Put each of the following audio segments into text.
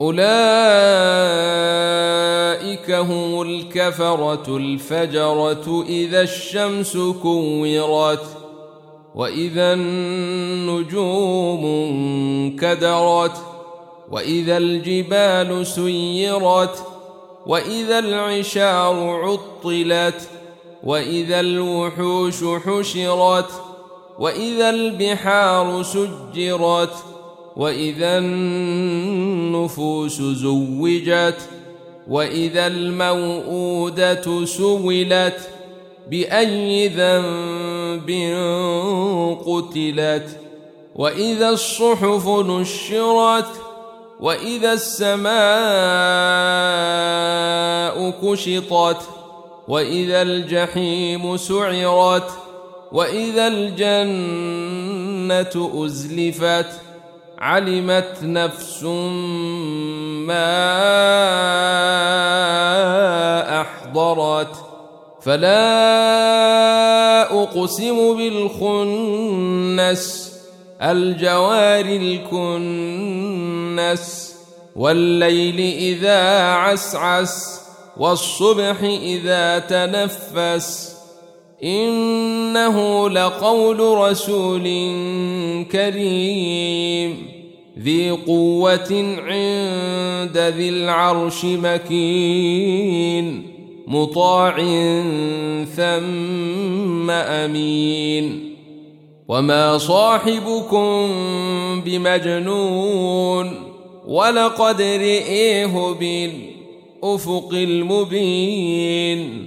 أولئك هم الكفرة الفجرة إذا الشمس كورت وإذا النجوم انكدرت وإذا الجبال سيرت وإذا العشار عطلت وإذا الوحوش حشرت وإذا البحار سجرت وإذا النفوس زوجت وإذا الموءودة سولت بأي ذنب قتلت وإذا الصحف نشرت وإذا السماء كشطت وإذا الجحيم سعرت وإذا الجنة أزلفت. علمت نفس ما أحضرت فلا أقسم بالخنس الجوار الكنس والليل إذا عسعس والصبح إذا تنفس. إنه لقول رسول كريم. ذي قوة عند ذي العرش مكين مطاع ثم أمين. وما صاحبكم بمجنون ولقد رئيه بالأفق المبين.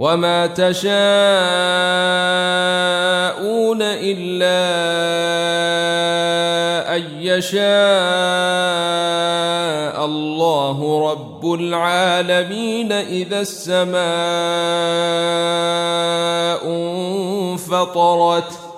وما تشاءون إلا أن يشاء الله رب العالمين إذا السماء انفطرت